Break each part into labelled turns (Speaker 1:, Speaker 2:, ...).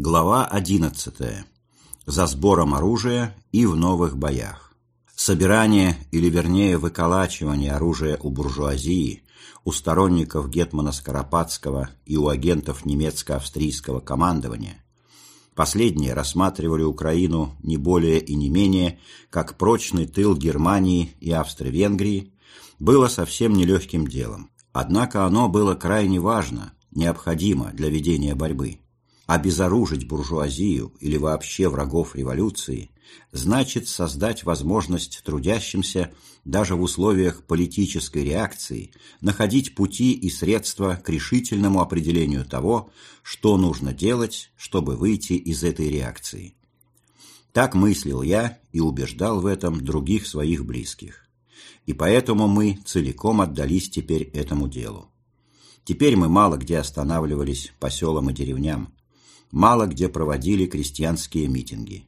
Speaker 1: Глава 11. За сбором оружия и в новых боях. Собирание, или вернее выколачивание оружия у буржуазии, у сторонников Гетмана Скоропадского и у агентов немецко-австрийского командования. Последние рассматривали Украину не более и не менее, как прочный тыл Германии и Австро-Венгрии, было совсем нелегким делом. Однако оно было крайне важно, необходимо для ведения борьбы. Обезоружить буржуазию или вообще врагов революции значит создать возможность трудящимся даже в условиях политической реакции находить пути и средства к решительному определению того, что нужно делать, чтобы выйти из этой реакции. Так мыслил я и убеждал в этом других своих близких. И поэтому мы целиком отдались теперь этому делу. Теперь мы мало где останавливались по селам и деревням, мало где проводили крестьянские митинги.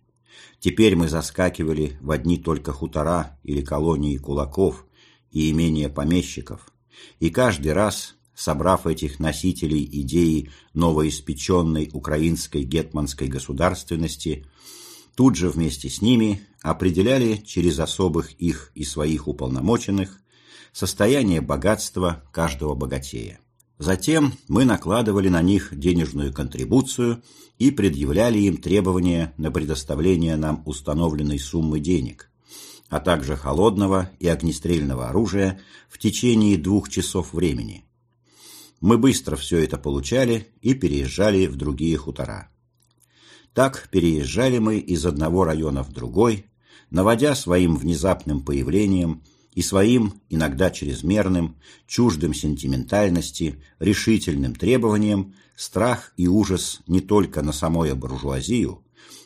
Speaker 1: Теперь мы заскакивали в одни только хутора или колонии кулаков и имения помещиков, и каждый раз, собрав этих носителей идеи новоиспеченной украинской гетманской государственности, тут же вместе с ними определяли через особых их и своих уполномоченных состояние богатства каждого богатея. Затем мы накладывали на них денежную контрибуцию и предъявляли им требования на предоставление нам установленной суммы денег, а также холодного и огнестрельного оружия в течение двух часов времени. Мы быстро все это получали и переезжали в другие хутора. Так переезжали мы из одного района в другой, наводя своим внезапным появлением и своим, иногда чрезмерным, чуждым сентиментальности, решительным требованиям страх и ужас не только на самую буржуазию,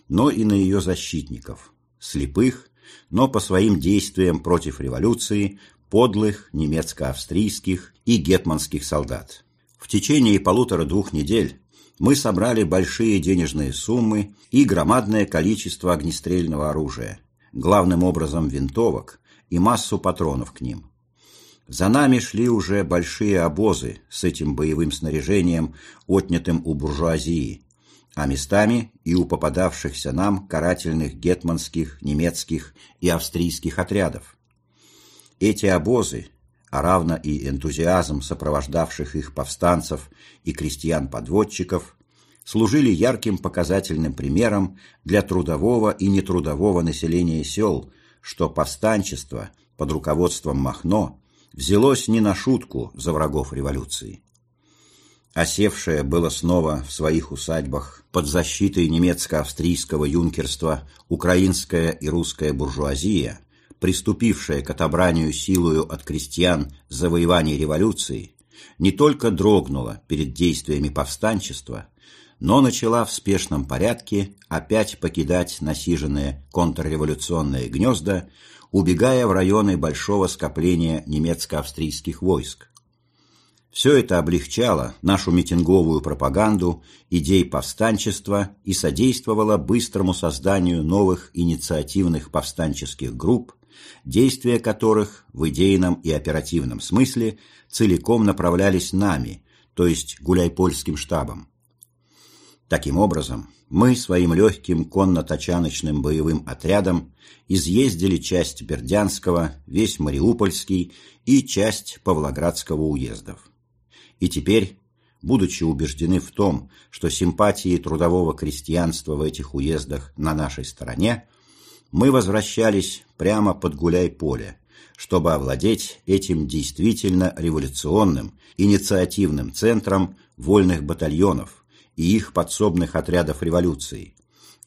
Speaker 1: но и на ее защитников, слепых, но по своим действиям против революции, подлых немецко-австрийских и гетманских солдат. В течение полутора-двух недель мы собрали большие денежные суммы и громадное количество огнестрельного оружия, главным образом винтовок, и массу патронов к ним. За нами шли уже большие обозы с этим боевым снаряжением, отнятым у буржуазии, а местами и у попадавшихся нам карательных гетманских, немецких и австрийских отрядов. Эти обозы, а равно и энтузиазм сопровождавших их повстанцев и крестьян-подводчиков, служили ярким показательным примером для трудового и нетрудового населения сел – что повстанчество под руководством Махно взялось не на шутку за врагов революции. Осевшее было снова в своих усадьбах под защитой немецко-австрийского юнкерства украинская и русская буржуазия, приступившая к отобранию силою от крестьян завоеваний революции, не только дрогнула перед действиями повстанчества, но начала в спешном порядке опять покидать насиженные контрреволюционные гнезда, убегая в районы большого скопления немецко-австрийских войск. Все это облегчало нашу митинговую пропаганду идей повстанчества и содействовало быстрому созданию новых инициативных повстанческих групп, действия которых в идейном и оперативном смысле целиком направлялись нами, то есть гуляйпольским штабом. Таким образом, мы своим легким конно-тачаночным боевым отрядом изъездили часть Бердянского, весь Мариупольский и часть Павлоградского уездов. И теперь, будучи убеждены в том, что симпатии трудового крестьянства в этих уездах на нашей стороне, мы возвращались прямо под гуляй-поле, чтобы овладеть этим действительно революционным, инициативным центром вольных батальонов – и их подсобных отрядов революции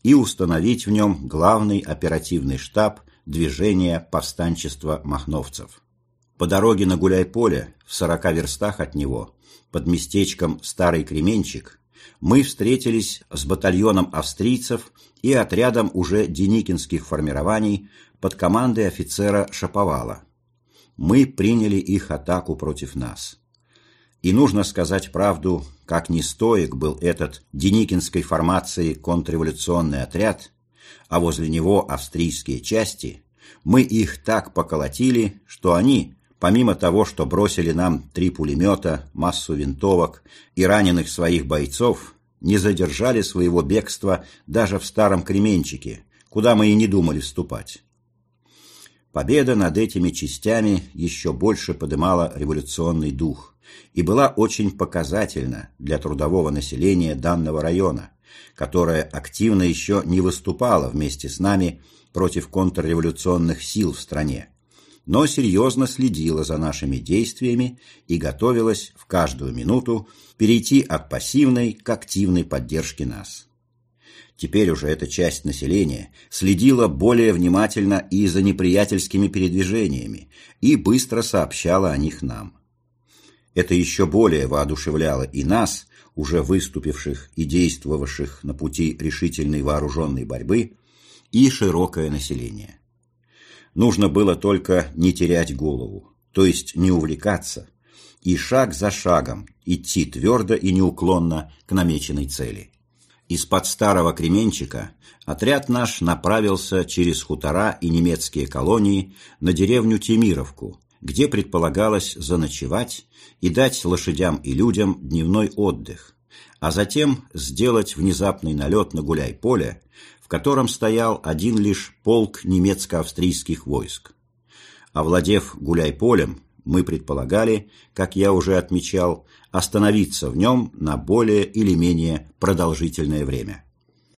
Speaker 1: и установить в нем главный оперативный штаб движения повстанчества махновцев. По дороге на Гуляй-поле, в сорока верстах от него, под местечком Старый Кременчик, мы встретились с батальоном австрийцев и отрядом уже деникинских формирований под командой офицера Шаповала. Мы приняли их атаку против нас. И нужно сказать правду, как не стоек был этот деникинской формации контрреволюционный отряд, а возле него австрийские части, мы их так поколотили, что они, помимо того, что бросили нам три пулемета, массу винтовок и раненых своих бойцов, не задержали своего бегства даже в старом Кременчике, куда мы и не думали вступать. Победа над этими частями еще больше подымала революционный дух и была очень показательна для трудового населения данного района, которое активно еще не выступало вместе с нами против контрреволюционных сил в стране, но серьезно следила за нашими действиями и готовилась в каждую минуту перейти от пассивной к активной поддержке нас. Теперь уже эта часть населения следила более внимательно и за неприятельскими передвижениями и быстро сообщала о них нам. Это еще более воодушевляло и нас, уже выступивших и действовавших на пути решительной вооруженной борьбы, и широкое население. Нужно было только не терять голову, то есть не увлекаться, и шаг за шагом идти твердо и неуклонно к намеченной цели. Из-под старого Кременчика отряд наш направился через хутора и немецкие колонии на деревню Темировку, где предполагалось заночевать и дать лошадям и людям дневной отдых, а затем сделать внезапный налет на гуляй-поле в котором стоял один лишь полк немецко-австрийских войск. Овладев гуляй-полем, мы предполагали, как я уже отмечал, остановиться в нем на более или менее продолжительное время.